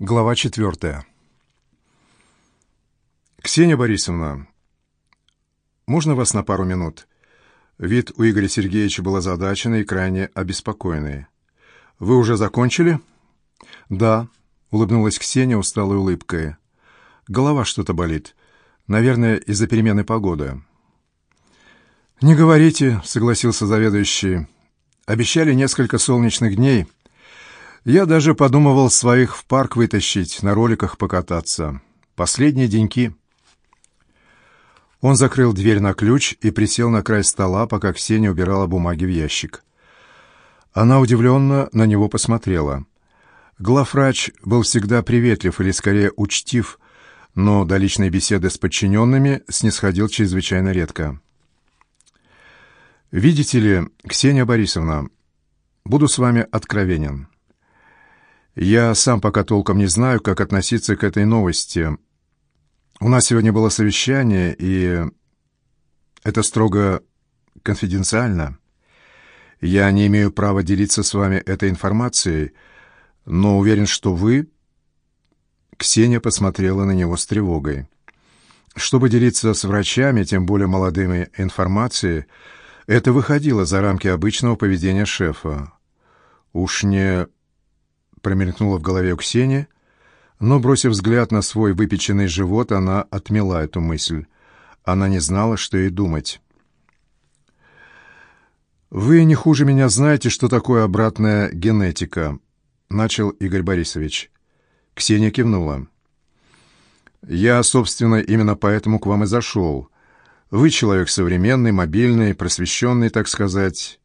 Глава четвертая. «Ксения Борисовна, можно вас на пару минут?» Вид у Игоря Сергеевича был озадаченный и крайне обеспокоенный. «Вы уже закончили?» «Да», — улыбнулась Ксения усталой улыбкой. «Голова что-то болит. Наверное, из-за перемены погоды». «Не говорите», — согласился заведующий. «Обещали несколько солнечных дней». Я даже подумывал своих в парк вытащить, на роликах покататься. Последние деньки. Он закрыл дверь на ключ и присел на край стола, пока Ксения убирала бумаги в ящик. Она удивленно на него посмотрела. Главврач был всегда приветлив или, скорее, учтив, но до личной беседы с подчиненными снисходил чрезвычайно редко. «Видите ли, Ксения Борисовна, буду с вами откровенен». Я сам пока толком не знаю, как относиться к этой новости. У нас сегодня было совещание, и это строго конфиденциально. Я не имею права делиться с вами этой информацией, но уверен, что вы...» Ксения посмотрела на него с тревогой. Чтобы делиться с врачами, тем более молодыми, информацией, это выходило за рамки обычного поведения шефа. Уж не промелькнуло в голове у Ксении, но, бросив взгляд на свой выпеченный живот, она отмела эту мысль. Она не знала, что ей думать. «Вы не хуже меня знаете, что такое обратная генетика», — начал Игорь Борисович. Ксения кивнула. «Я, собственно, именно поэтому к вам и зашел. Вы человек современный, мобильный, просвещенный, так сказать.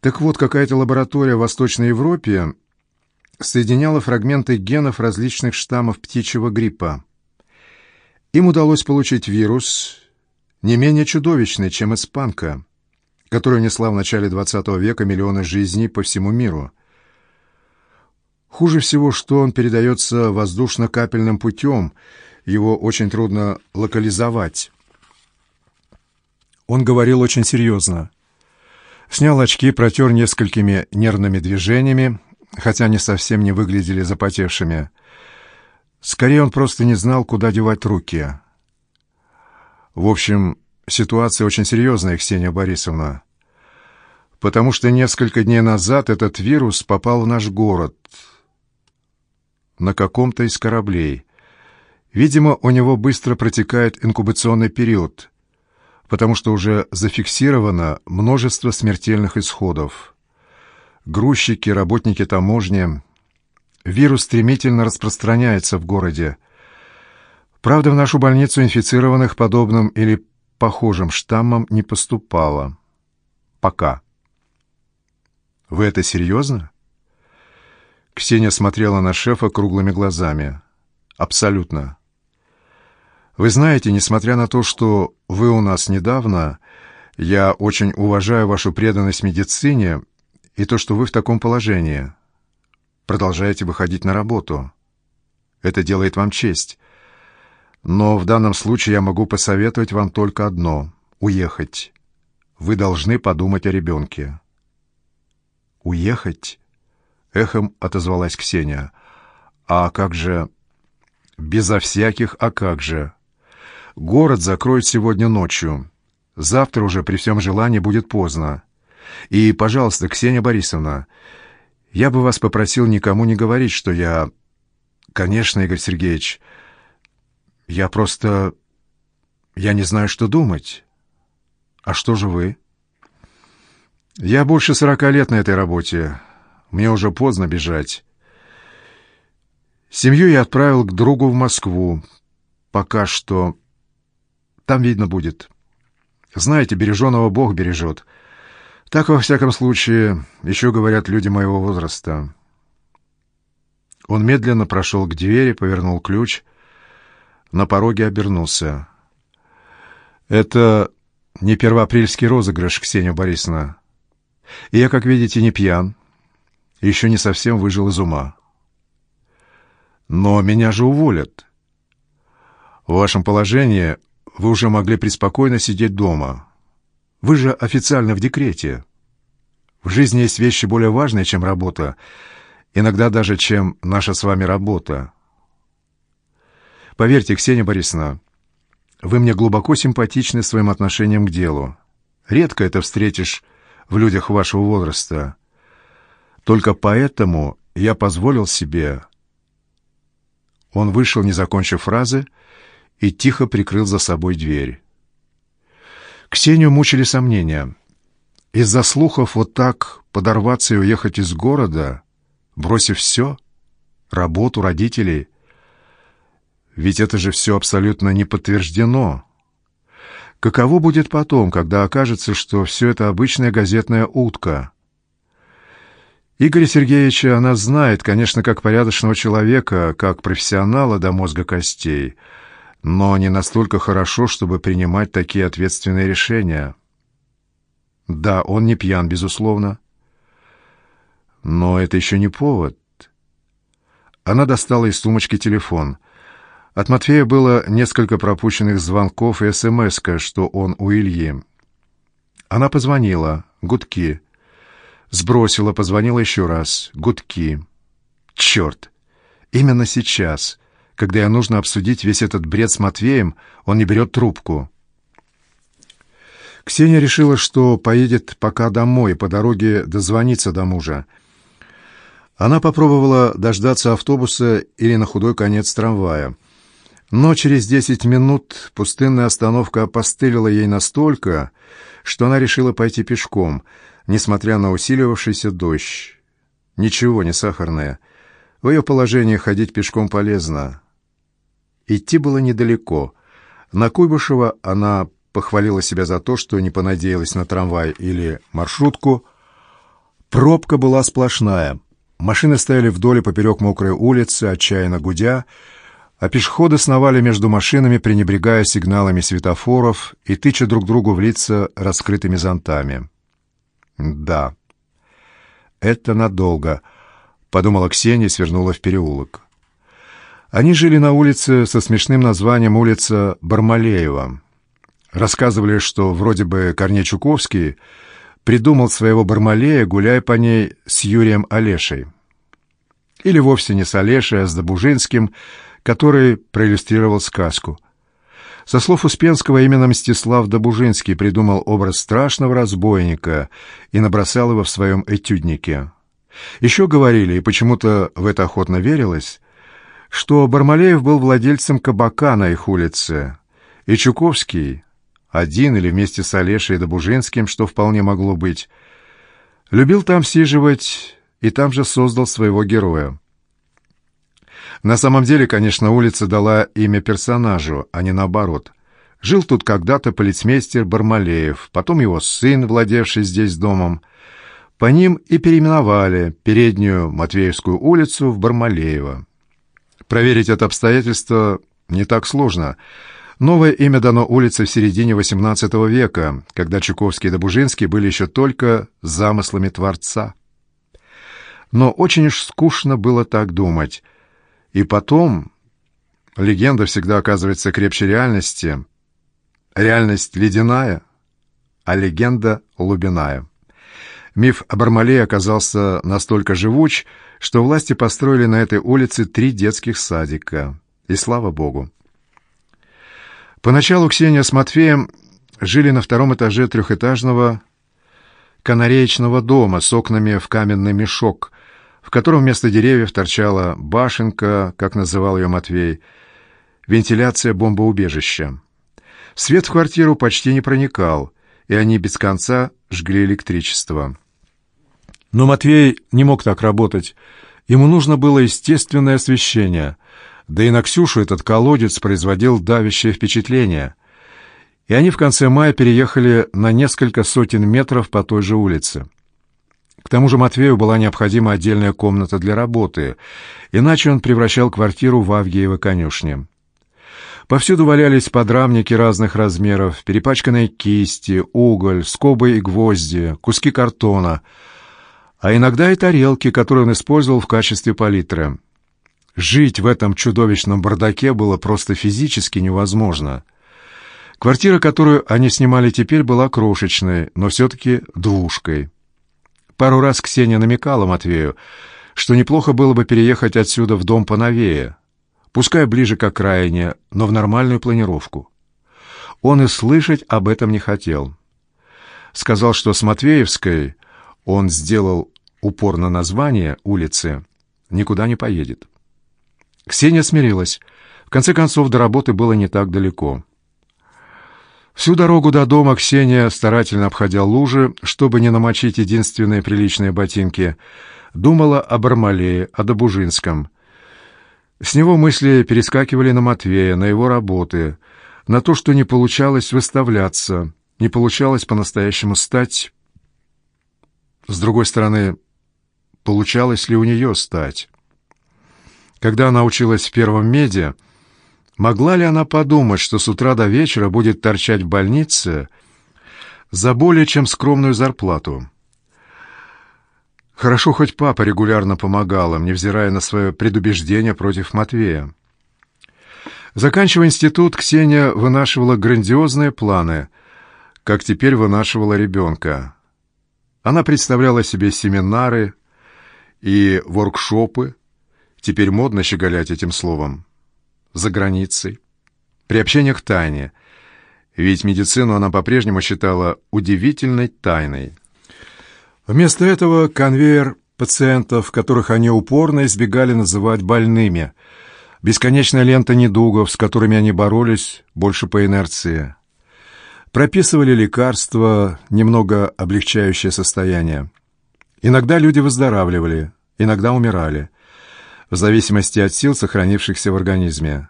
Так вот, какая-то лаборатория в Восточной Европе соединяла фрагменты генов различных штаммов птичьего гриппа. Им удалось получить вирус не менее чудовищный, чем испанка, которая несла в начале XX века миллионы жизней по всему миру. Хуже всего, что он передается воздушно-капельным путем, его очень трудно локализовать. Он говорил очень серьезно. Снял очки, протер несколькими нервными движениями, хотя они совсем не выглядели запотевшими. Скорее, он просто не знал, куда девать руки. В общем, ситуация очень серьезная, Ксения Борисовна. Потому что несколько дней назад этот вирус попал в наш город. На каком-то из кораблей. Видимо, у него быстро протекает инкубационный период, потому что уже зафиксировано множество смертельных исходов грузчики, работники таможни. Вирус стремительно распространяется в городе. Правда, в нашу больницу инфицированных подобным или похожим штаммом не поступало. Пока. Вы это серьезно? Ксения смотрела на шефа круглыми глазами. Абсолютно. Вы знаете, несмотря на то, что вы у нас недавно, я очень уважаю вашу преданность медицине и то, что вы в таком положении. Продолжаете выходить на работу. Это делает вам честь. Но в данном случае я могу посоветовать вам только одно — уехать. Вы должны подумать о ребенке. «Уехать?» — эхом отозвалась Ксения. «А как же...» «Безо всяких «а как же...» Город закроют сегодня ночью. Завтра уже при всем желании будет поздно. И, пожалуйста, Ксения Борисовна, я бы вас попросил никому не говорить, что я... Конечно, Игорь Сергеевич, я просто... Я не знаю, что думать. А что же вы? Я больше сорока лет на этой работе. Мне уже поздно бежать. Семью я отправил к другу в Москву. Пока что... Там видно будет. Знаете, береженого Бог бережет. Так, во всяком случае, еще говорят люди моего возраста. Он медленно прошел к двери, повернул ключ, на пороге обернулся. «Это не первоапрельский розыгрыш, Ксения Борисовна. И я, как видите, не пьян, еще не совсем выжил из ума. Но меня же уволят. В вашем положении вы уже могли преспокойно сидеть дома». Вы же официально в декрете. В жизни есть вещи более важные, чем работа, Иногда даже, чем наша с вами работа. Поверьте, Ксения Борисовна, вы мне глубоко симпатичны своим отношением к делу. Редко это встретишь в людях вашего возраста. Только поэтому я позволил себе... Он вышел, не закончив фразы, и тихо прикрыл за собой дверь. Ксению мучили сомнения. Из-за слухов вот так подорваться и уехать из города, бросив все, работу, родителей. Ведь это же все абсолютно не подтверждено. Каково будет потом, когда окажется, что все это обычная газетная утка? Игоря Сергеевича она знает, конечно, как порядочного человека, как профессионала до мозга костей, но не настолько хорошо, чтобы принимать такие ответственные решения. Да, он не пьян, безусловно. Но это еще не повод. Она достала из сумочки телефон. От Матвея было несколько пропущенных звонков и смс что он у Ильи. Она позвонила. Гудки. Сбросила, позвонила еще раз. Гудки. Черт! Именно сейчас, когда ей нужно обсудить весь этот бред с Матвеем, он не берет трубку. Ксения решила, что поедет пока домой, по дороге дозвониться до мужа. Она попробовала дождаться автобуса или на худой конец трамвая. Но через десять минут пустынная остановка опостылила ей настолько, что она решила пойти пешком, несмотря на усиливавшийся дождь. Ничего не сахарное. В ее положении ходить пешком полезно. Идти было недалеко. На Куйбышева она похвалила себя за то, что не понадеялась на трамвай или маршрутку. Пробка была сплошная. Машины стояли вдоль и поперек мокрой улицы, отчаянно гудя, а пешеходы сновали между машинами, пренебрегая сигналами светофоров и тыча друг другу в лица раскрытыми зонтами. «Да, это надолго», — подумала Ксения и свернула в переулок. Они жили на улице со смешным названием улица Бармалеева. Рассказывали, что вроде бы Корней Чуковский придумал своего Бармалея, гуляя по ней с Юрием Олешей. Или вовсе не с Олешей, а с Добужинским — который проиллюстрировал сказку. Со слов Успенского, именно Мстислав Добужинский придумал образ страшного разбойника и набросал его в своем этюднике. Еще говорили, и почему-то в это охотно верилось, что Бармалеев был владельцем кабака на их улице, и Чуковский, один или вместе с Олешей и Добужинским, что вполне могло быть, любил там сиживать и там же создал своего героя. На самом деле, конечно, улица дала имя персонажу, а не наоборот. Жил тут когда-то полицмейстер Бармалеев, потом его сын, владевший здесь домом. По ним и переименовали переднюю Матвеевскую улицу в Бармалеево. Проверить это обстоятельство не так сложно. Новое имя дано улице в середине XVIII века, когда Чуковский и Добужинский были еще только замыслами Творца. Но очень уж скучно было так думать — и потом, легенда всегда оказывается крепче реальности. Реальность ледяная, а легенда лубиная. Миф о Бармалее оказался настолько живуч, что власти построили на этой улице три детских садика. И слава богу. Поначалу Ксения с Матвеем жили на втором этаже трехэтажного канареечного дома с окнами в каменный мешок, в котором вместо деревьев торчала башенка, как называл ее Матвей, вентиляция бомбоубежища. Свет в квартиру почти не проникал, и они без конца жгли электричество. Но Матвей не мог так работать. Ему нужно было естественное освещение, да и на Ксюшу этот колодец производил давящее впечатление. И они в конце мая переехали на несколько сотен метров по той же улице. К тому же Матвею была необходима отдельная комната для работы, иначе он превращал квартиру в Авгиево конюшни. Повсюду валялись подрамники разных размеров, перепачканные кисти, уголь, скобы и гвозди, куски картона, а иногда и тарелки, которые он использовал в качестве палитры. Жить в этом чудовищном бардаке было просто физически невозможно. Квартира, которую они снимали теперь, была крошечной, но все-таки двушкой. Пару раз Ксения намекала Матвею, что неплохо было бы переехать отсюда в дом поновее, пускай ближе к окраине, но в нормальную планировку. Он и слышать об этом не хотел. Сказал, что с Матвеевской он сделал упор на название улицы, никуда не поедет. Ксения смирилась. В конце концов, до работы было не так далеко. Всю дорогу до дома Ксения, старательно обходя лужи, чтобы не намочить единственные приличные ботинки, думала о Бармалее, о Добужинском. С него мысли перескакивали на Матвея, на его работы, на то, что не получалось выставляться, не получалось по-настоящему стать. С другой стороны, получалось ли у нее стать? Когда она училась в первом меди, могла ли она подумать, что с утра до вечера будет торчать в больнице за более чем скромную зарплату? Хорошо, хоть папа регулярно помогал им, невзирая на свое предубеждение против Матвея. Заканчивая институт, Ксения вынашивала грандиозные планы, как теперь вынашивала ребенка. Она представляла себе семинары и воркшопы, теперь модно щеголять этим словом, за границей, приобщение к тайне, ведь медицину она по-прежнему считала удивительной тайной. Вместо этого конвейер пациентов, которых они упорно избегали называть больными, бесконечная лента недугов, с которыми они боролись больше по инерции. Прописывали лекарства, немного облегчающее состояние. Иногда люди выздоравливали, иногда умирали, в зависимости от сил, сохранившихся в организме.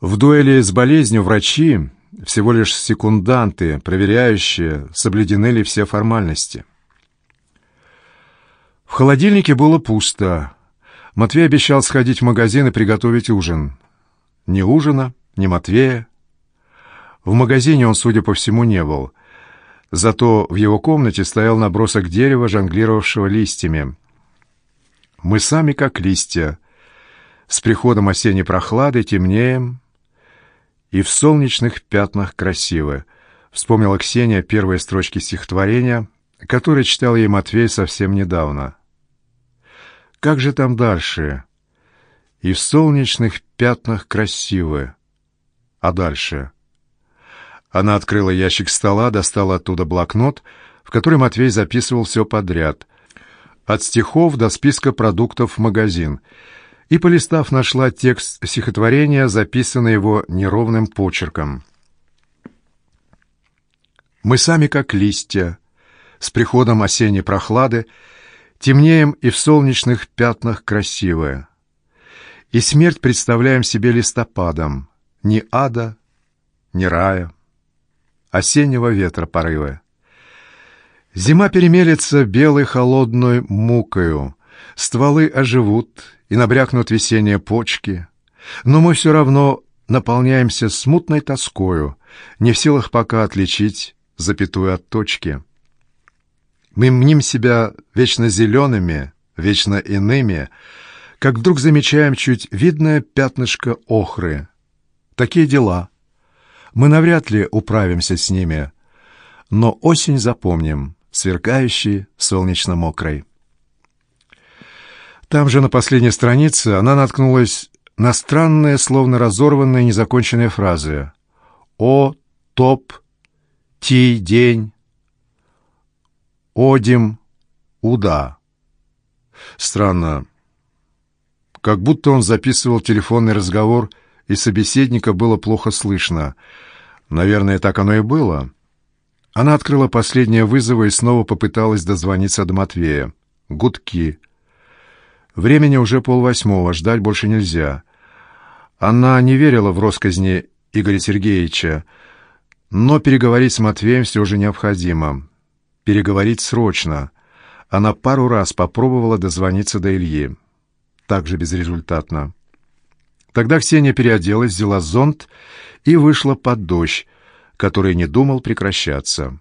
В дуэли с болезнью врачи всего лишь секунданты, проверяющие, соблюдены ли все формальности. В холодильнике было пусто. Матвей обещал сходить в магазин и приготовить ужин. Ни ужина, ни Матвея. В магазине он, судя по всему, не был. Зато в его комнате стоял набросок дерева, жонглировавшего листьями. «Мы сами как листья. С приходом осенней прохлады темнеем, и в солнечных пятнах красивы», — вспомнила Ксения первые строчки стихотворения, которое читал ей Матвей совсем недавно. «Как же там дальше?» «И в солнечных пятнах красивы». А дальше? Она открыла ящик стола, достала оттуда блокнот, в который Матвей записывал все подряд, от стихов до списка продуктов в магазин — и, полистав, нашла текст стихотворения, записанный его неровным почерком. «Мы сами как листья, с приходом осенней прохлады, темнеем и в солнечных пятнах красивые. И смерть представляем себе листопадом, ни ада, ни рая, осеннего ветра порывы. Зима перемелется белой холодной мукою, стволы оживут, и набрякнут весенние почки, но мы все равно наполняемся смутной тоскою, не в силах пока отличить запятую от точки. Мы мним себя вечно зелеными, вечно иными, как вдруг замечаем чуть видное пятнышко охры. Такие дела. Мы навряд ли управимся с ними, но осень запомним, сверкающей солнечно-мокрой. Там же на последней странице она наткнулась на странные, словно разорванные незаконченные фразы. «О, топ, ти, день, одим, уда». Странно. Как будто он записывал телефонный разговор, и собеседника было плохо слышно. Наверное, так оно и было. Она открыла последние вызовы и снова попыталась дозвониться до Матвея. Гудки. Времени уже полвосьмого, ждать больше нельзя. Она не верила в росказни Игоря Сергеевича, но переговорить с Матвеем все же необходимо. Переговорить срочно. Она пару раз попробовала дозвониться до Ильи. Также безрезультатно. Тогда Ксения переоделась, взяла зонт и вышла под дождь, который не думал прекращаться.